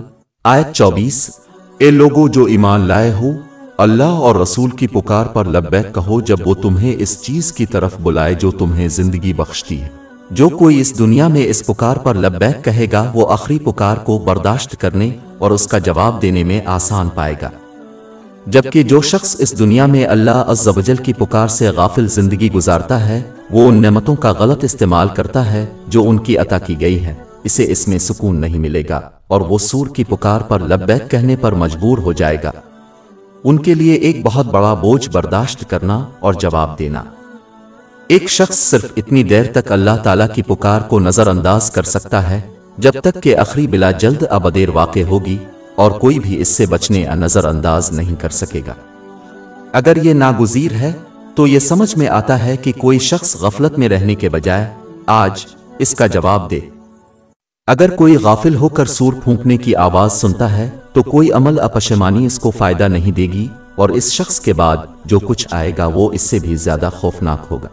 آیت چوبیس، اے لوگو جو ایمان لائے ہو، اللہ اور رسول کی پکار پر لبیک کہو جب وہ تمہیں اس چیز کی طرف بلائے جو تمہیں زندگی بخشتی ہے۔ جو کوئی اس دنیا میں اس پکار پر لبیک کہے گا، وہ آخری پکار کو برداشت کرنے اور اس کا جواب دینے میں آسان پائے گا۔ جبکہ جو شخص اس دنیا میں اللہ عز و جل کی پکار سے غافل زندگی گزارتا ہے وہ ان نعمتوں کا غلط استعمال کرتا ہے جو ان کی عطا کی گئی ہے اسے اس میں سکون نہیں ملے گا اور وہ سور کی پکار پر لبیک کہنے پر مجبور ہو جائے گا۔ ان کے لیے ایک بہت بڑا بوجھ برداشت کرنا اور جواب دینا۔ ایک شخص صرف اتنی دیر تک اللہ تعالیٰ کی پکار کو نظر انداز کر سکتا ہے جب تک کہ اخری بلا جلد ابدیر واقع ہوگی اور کوئی بھی اس سے بچنے نظر انداز نہیں کر سکے گا۔ اگر یہ ناگزیر ہے تو یہ سمجھ میں آتا ہے کہ کوئی شخص غفلت میں رہنے کے بجائے آج اس کا جواب دے۔ اگر کوئی غافل ہو کر سور پھونکنے کی آواز سنتا ہے، تو کوئی عمل اپشمانی اس کو فائدہ نہیں دے گی اور اس شخص کے بعد جو کچھ آئے گا وہ اس سے بھی زیادہ خوفناک ہوگا۔